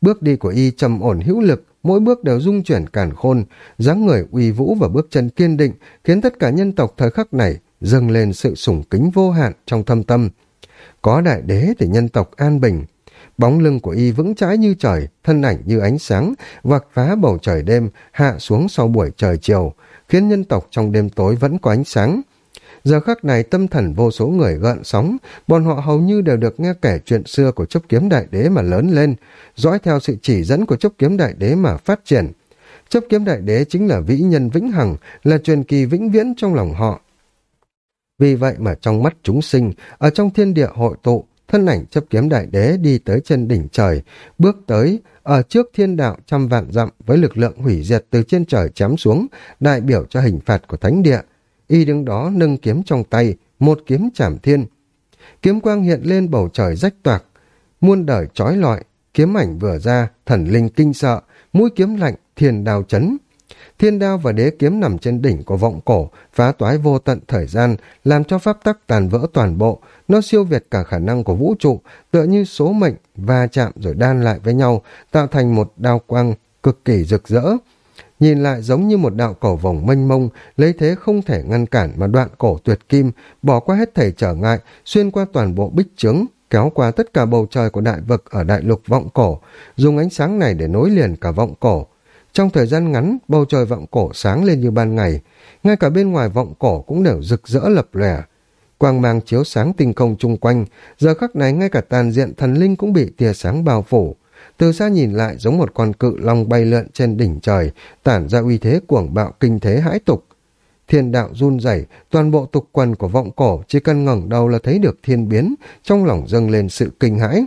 Speaker 1: Bước đi của y trầm ổn hữu lực, mỗi bước đều dung chuyển càn khôn, dáng người uy vũ và bước chân kiên định, khiến tất cả nhân tộc thời khắc này dâng lên sự sủng kính vô hạn trong thâm tâm. Có đại đế thì nhân tộc an bình. Bóng lưng của y vững chãi như trời, thân ảnh như ánh sáng, vạc phá bầu trời đêm, hạ xuống sau buổi trời chiều, khiến nhân tộc trong đêm tối vẫn có ánh sáng. Giờ khắc này tâm thần vô số người gợn sóng, bọn họ hầu như đều được nghe kể chuyện xưa của chấp kiếm đại đế mà lớn lên, dõi theo sự chỉ dẫn của chấp kiếm đại đế mà phát triển. Chấp kiếm đại đế chính là vĩ nhân vĩnh hằng, là truyền kỳ vĩnh viễn trong lòng họ. Vì vậy mà trong mắt chúng sinh, ở trong thiên địa hội tụ, thân ảnh chấp kiếm đại đế đi tới chân đỉnh trời, bước tới, ở trước thiên đạo trăm vạn dặm với lực lượng hủy diệt từ trên trời chém xuống, đại biểu cho hình phạt của thánh địa. Y đứng đó nâng kiếm trong tay, một kiếm chảm thiên. Kiếm quang hiện lên bầu trời rách toạc, muôn đời trói lọi, kiếm ảnh vừa ra, thần linh kinh sợ, mũi kiếm lạnh, thiên đào chấn. Thiên đao và đế kiếm nằm trên đỉnh của vọng cổ, phá toái vô tận thời gian, làm cho pháp tắc tàn vỡ toàn bộ. Nó siêu việt cả khả năng của vũ trụ, tựa như số mệnh, va chạm rồi đan lại với nhau, tạo thành một đao quang cực kỳ rực rỡ. Nhìn lại giống như một đạo cổ vòng mênh mông, lấy thế không thể ngăn cản mà đoạn cổ tuyệt kim, bỏ qua hết thảy trở ngại, xuyên qua toàn bộ bích trướng, kéo qua tất cả bầu trời của đại vực ở đại lục vọng cổ, dùng ánh sáng này để nối liền cả vọng cổ. Trong thời gian ngắn, bầu trời vọng cổ sáng lên như ban ngày, ngay cả bên ngoài vọng cổ cũng đều rực rỡ lập lòe. Quang mang chiếu sáng tinh không chung quanh, giờ khắc này ngay cả tàn diện thần linh cũng bị tia sáng bao phủ. Từ xa nhìn lại giống một con cự long bay lượn trên đỉnh trời, tản ra uy thế cuồng bạo kinh thế hãi tục. Thiên đạo run rẩy, toàn bộ tục quần của vọng cổ chỉ cần ngẩng đầu là thấy được thiên biến, trong lòng dâng lên sự kinh hãi.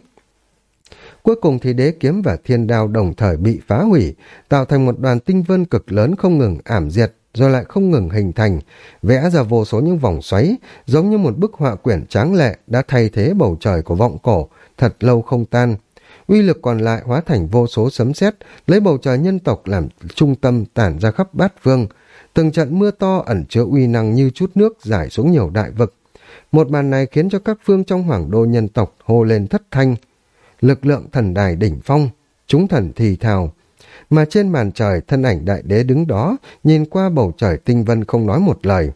Speaker 1: Cuối cùng thì đế kiếm và thiên đao đồng thời bị phá hủy, tạo thành một đoàn tinh vân cực lớn không ngừng ảm diệt, rồi lại không ngừng hình thành, vẽ ra vô số những vòng xoáy, giống như một bức họa quyển tráng lệ đã thay thế bầu trời của vọng cổ, thật lâu không tan. Uy lực còn lại hóa thành vô số sấm sét, lấy bầu trời nhân tộc làm trung tâm tản ra khắp bát phương. Từng trận mưa to ẩn chứa uy năng như chút nước giải xuống nhiều đại vực. Một màn này khiến cho các phương trong hoàng đô nhân tộc hô lên thất thanh. Lực lượng thần đài đỉnh phong, chúng thần thì thào, mà trên màn trời thân ảnh đại đế đứng đó, nhìn qua bầu trời tinh vân không nói một lời.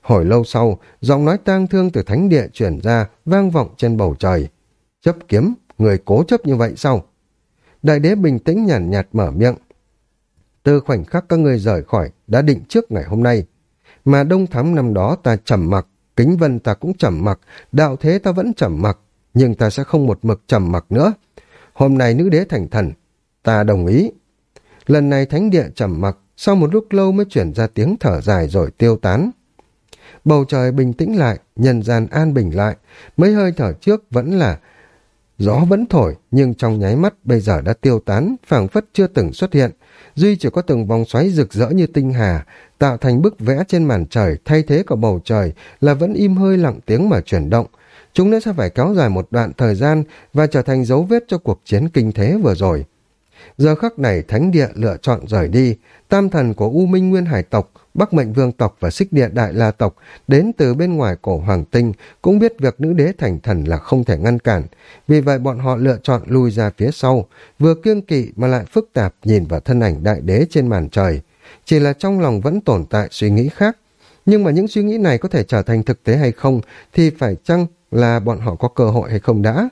Speaker 1: Hồi lâu sau, giọng nói tang thương từ thánh địa chuyển ra, vang vọng trên bầu trời. Chấp kiếm, người cố chấp như vậy sao? Đại đế bình tĩnh nhàn nhạt, nhạt mở miệng. Từ khoảnh khắc các ngươi rời khỏi, đã định trước ngày hôm nay. Mà đông thắm năm đó ta trầm mặc, kính vân ta cũng trầm mặc, đạo thế ta vẫn trầm mặc, nhưng ta sẽ không một mực trầm mặc nữa. Hôm nay nữ đế thành thần, ta đồng ý. Lần này thánh địa trầm mặc, sau một lúc lâu mới chuyển ra tiếng thở dài rồi tiêu tán. Bầu trời bình tĩnh lại, nhân gian an bình lại, mấy hơi thở trước vẫn là gió vẫn thổi, nhưng trong nháy mắt bây giờ đã tiêu tán, phảng phất chưa từng xuất hiện. Duy chỉ có từng vòng xoáy rực rỡ như tinh hà, tạo thành bức vẽ trên màn trời, thay thế cả bầu trời là vẫn im hơi lặng tiếng mà chuyển động. Chúng nó sẽ phải kéo dài một đoạn thời gian và trở thành dấu vết cho cuộc chiến kinh thế vừa rồi. Giờ khắc này thánh địa lựa chọn rời đi, tam thần của U Minh Nguyên Hải tộc, Bắc Mệnh Vương tộc và Xích Địa Đại La tộc đến từ bên ngoài cổ Hoàng Tinh cũng biết việc nữ đế thành thần là không thể ngăn cản. Vì vậy bọn họ lựa chọn lui ra phía sau, vừa kiêng kỵ mà lại phức tạp nhìn vào thân ảnh đại đế trên màn trời. Chỉ là trong lòng vẫn tồn tại suy nghĩ khác. Nhưng mà những suy nghĩ này có thể trở thành thực tế hay không thì phải chăng là bọn họ có cơ hội hay không đã?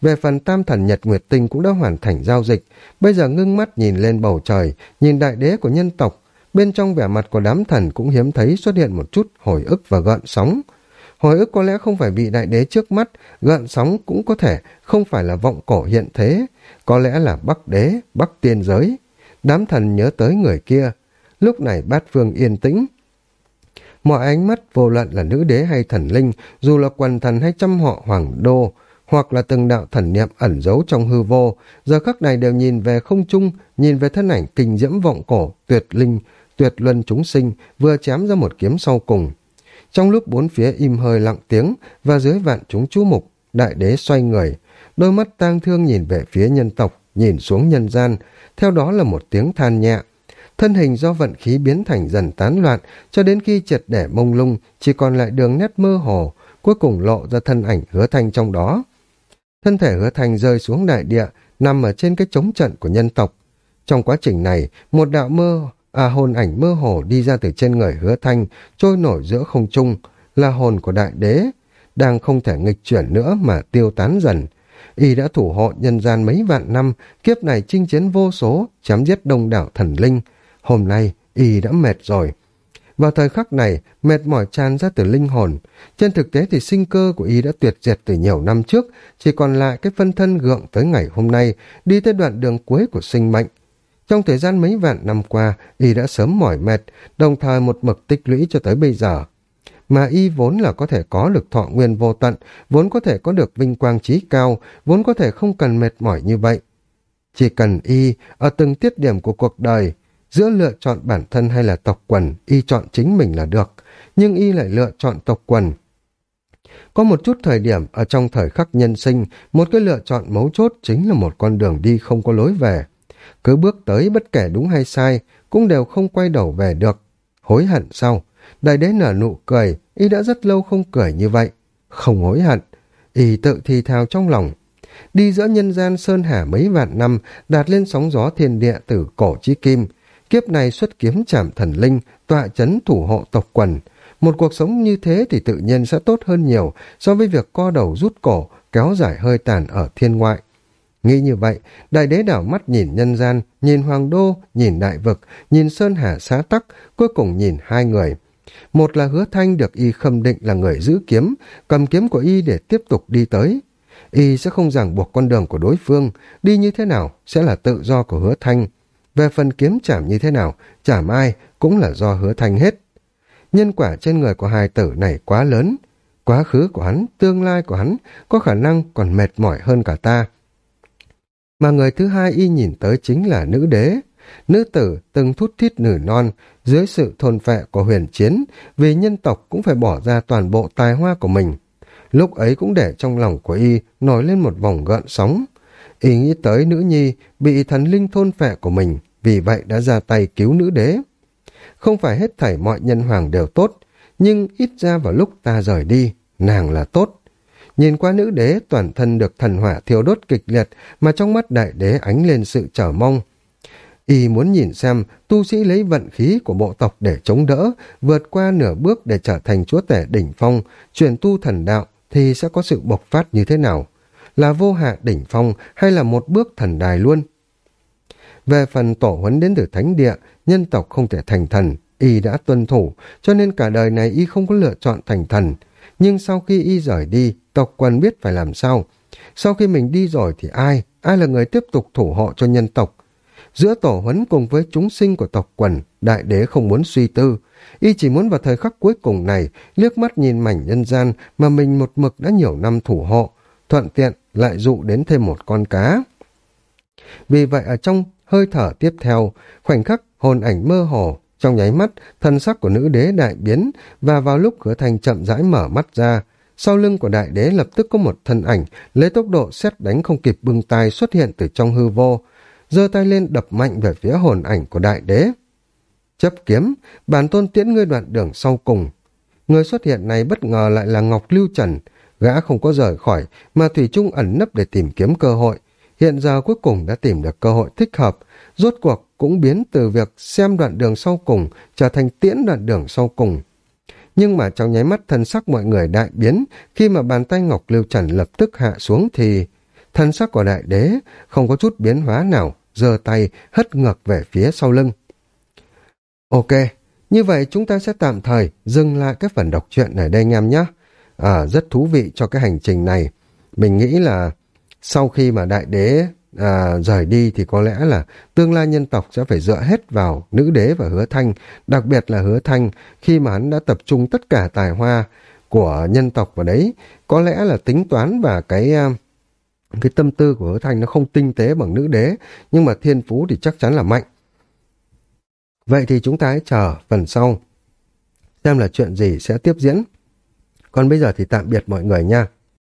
Speaker 1: Về phần tam thần Nhật Nguyệt Tinh cũng đã hoàn thành giao dịch, bây giờ ngưng mắt nhìn lên bầu trời, nhìn đại đế của nhân tộc, bên trong vẻ mặt của đám thần cũng hiếm thấy xuất hiện một chút hồi ức và gợn sóng. Hồi ức có lẽ không phải bị đại đế trước mắt, gợn sóng cũng có thể không phải là vọng cổ hiện thế, có lẽ là bắc đế, bắc tiên giới. Đám thần nhớ tới người kia. Lúc này bát phương yên tĩnh. Mọi ánh mắt vô luận là nữ đế hay thần linh, dù là quần thần hay trăm họ hoàng đô, hoặc là từng đạo thần niệm ẩn giấu trong hư vô, giờ khắc này đều nhìn về không trung, nhìn về thân ảnh kinh diễm vọng cổ, tuyệt linh, tuyệt luân chúng sinh, vừa chém ra một kiếm sau cùng. Trong lúc bốn phía im hơi lặng tiếng, và dưới vạn chúng chú mục, đại đế xoay người, đôi mắt tang thương nhìn về phía nhân tộc, nhìn xuống nhân gian, theo đó là một tiếng than nhẹ. Thân hình do vận khí biến thành dần tán loạn, cho đến khi triệt để mông lung, chỉ còn lại đường nét mơ hồ, cuối cùng lộ ra thân ảnh hứa thanh trong đó. Thân thể hứa thành rơi xuống đại địa, nằm ở trên cái chống trận của nhân tộc. Trong quá trình này, một đạo mơ, à hồn ảnh mơ hồ đi ra từ trên người hứa thanh, trôi nổi giữa không trung, là hồn của đại đế, đang không thể nghịch chuyển nữa mà tiêu tán dần. Y đã thủ hộ nhân gian mấy vạn năm, kiếp này chinh chiến vô số, chém giết đông đảo thần linh. Hôm nay, Y đã mệt rồi, vào thời khắc này, mệt mỏi tràn ra từ linh hồn. Trên thực tế thì sinh cơ của y đã tuyệt diệt từ nhiều năm trước, chỉ còn lại cái phân thân gượng tới ngày hôm nay, đi tới đoạn đường cuối của sinh mệnh. Trong thời gian mấy vạn năm qua, y đã sớm mỏi mệt, đồng thời một mực tích lũy cho tới bây giờ. Mà y vốn là có thể có được thọ nguyên vô tận, vốn có thể có được vinh quang trí cao, vốn có thể không cần mệt mỏi như vậy. Chỉ cần y, ở từng tiết điểm của cuộc đời, Giữa lựa chọn bản thân hay là tộc quần, y chọn chính mình là được, nhưng y lại lựa chọn tộc quần. Có một chút thời điểm ở trong thời khắc nhân sinh, một cái lựa chọn mấu chốt chính là một con đường đi không có lối về. Cứ bước tới bất kể đúng hay sai, cũng đều không quay đầu về được. Hối hận sau, đại đế nở nụ cười, y đã rất lâu không cười như vậy. Không hối hận, y tự thì thào trong lòng. Đi giữa nhân gian sơn hà mấy vạn năm, đạt lên sóng gió thiên địa từ cổ chí kim, Kiếp này xuất kiếm chạm thần linh, tọa chấn thủ hộ tộc quần. Một cuộc sống như thế thì tự nhiên sẽ tốt hơn nhiều so với việc co đầu rút cổ, kéo dài hơi tàn ở thiên ngoại. Nghĩ như vậy, đại đế đảo mắt nhìn nhân gian, nhìn hoàng đô, nhìn đại vực, nhìn sơn hà xá tắc, cuối cùng nhìn hai người. Một là hứa thanh được y khâm định là người giữ kiếm, cầm kiếm của y để tiếp tục đi tới. Y sẽ không ràng buộc con đường của đối phương, đi như thế nào sẽ là tự do của hứa thanh. Về phần kiếm chảm như thế nào, chảm ai cũng là do hứa thanh hết. Nhân quả trên người của hai tử này quá lớn. Quá khứ của hắn, tương lai của hắn có khả năng còn mệt mỏi hơn cả ta. Mà người thứ hai y nhìn tới chính là nữ đế. Nữ tử từng thút thít nử non dưới sự thôn phệ của huyền chiến vì nhân tộc cũng phải bỏ ra toàn bộ tài hoa của mình. Lúc ấy cũng để trong lòng của y nổi lên một vòng gợn sóng. Y nghĩ tới nữ nhi bị thần linh thôn phệ của mình vì vậy đã ra tay cứu nữ đế. Không phải hết thảy mọi nhân hoàng đều tốt, nhưng ít ra vào lúc ta rời đi, nàng là tốt. Nhìn qua nữ đế toàn thân được thần hỏa thiêu đốt kịch liệt mà trong mắt đại đế ánh lên sự chờ mong. Y muốn nhìn xem tu sĩ lấy vận khí của bộ tộc để chống đỡ, vượt qua nửa bước để trở thành chúa tể đỉnh phong, chuyển tu thần đạo thì sẽ có sự bộc phát như thế nào? Là vô hạ đỉnh phong hay là một bước thần đài luôn? Về phần tổ huấn đến từ thánh địa, nhân tộc không thể thành thần, y đã tuân thủ, cho nên cả đời này y không có lựa chọn thành thần. Nhưng sau khi y rời đi, tộc quần biết phải làm sao. Sau khi mình đi rồi thì ai, ai là người tiếp tục thủ hộ cho nhân tộc? Giữa tổ huấn cùng với chúng sinh của tộc quần, đại đế không muốn suy tư. Y chỉ muốn vào thời khắc cuối cùng này, liếc mắt nhìn mảnh nhân gian mà mình một mực đã nhiều năm thủ hộ, thuận tiện lại dụ đến thêm một con cá. Vì vậy ở trong hơi thở tiếp theo, khoảnh khắc hồn ảnh mơ hồ, trong nháy mắt, thân sắc của nữ đế đại biến và vào lúc hứa thành chậm rãi mở mắt ra, sau lưng của đại đế lập tức có một thân ảnh lấy tốc độ xét đánh không kịp bưng tay xuất hiện từ trong hư vô, giơ tay lên đập mạnh về phía hồn ảnh của đại đế. Chấp kiếm, bản tôn tiễn ngươi đoạn đường sau cùng. Người xuất hiện này bất ngờ lại là Ngọc Lưu Trần, gã không có rời khỏi mà Thủy Trung ẩn nấp để tìm kiếm cơ hội. Hiện giờ cuối cùng đã tìm được cơ hội thích hợp, rốt cuộc cũng biến từ việc xem đoạn đường sau cùng trở thành tiễn đoạn đường sau cùng. Nhưng mà trong nháy mắt thân sắc mọi người đại biến, khi mà bàn tay Ngọc Lưu Trần lập tức hạ xuống thì thân sắc của đại đế không có chút biến hóa nào, giơ tay hất ngược về phía sau lưng. Ok, như vậy chúng ta sẽ tạm thời dừng lại cái phần đọc truyện này đây anh em nhé. À, rất thú vị cho cái hành trình này. Mình nghĩ là sau khi mà đại đế à, rời đi thì có lẽ là tương lai nhân tộc sẽ phải dựa hết vào nữ đế và hứa thanh, đặc biệt là hứa thanh khi mà hắn đã tập trung tất cả tài hoa của nhân tộc vào đấy, có lẽ là tính toán và cái à, cái tâm tư của hứa thanh nó không tinh tế bằng nữ đế, nhưng mà thiên phú thì chắc chắn là mạnh. Vậy thì chúng ta hãy chờ phần sau xem là chuyện gì sẽ tiếp diễn. Còn bây giờ thì tạm biệt mọi người nha.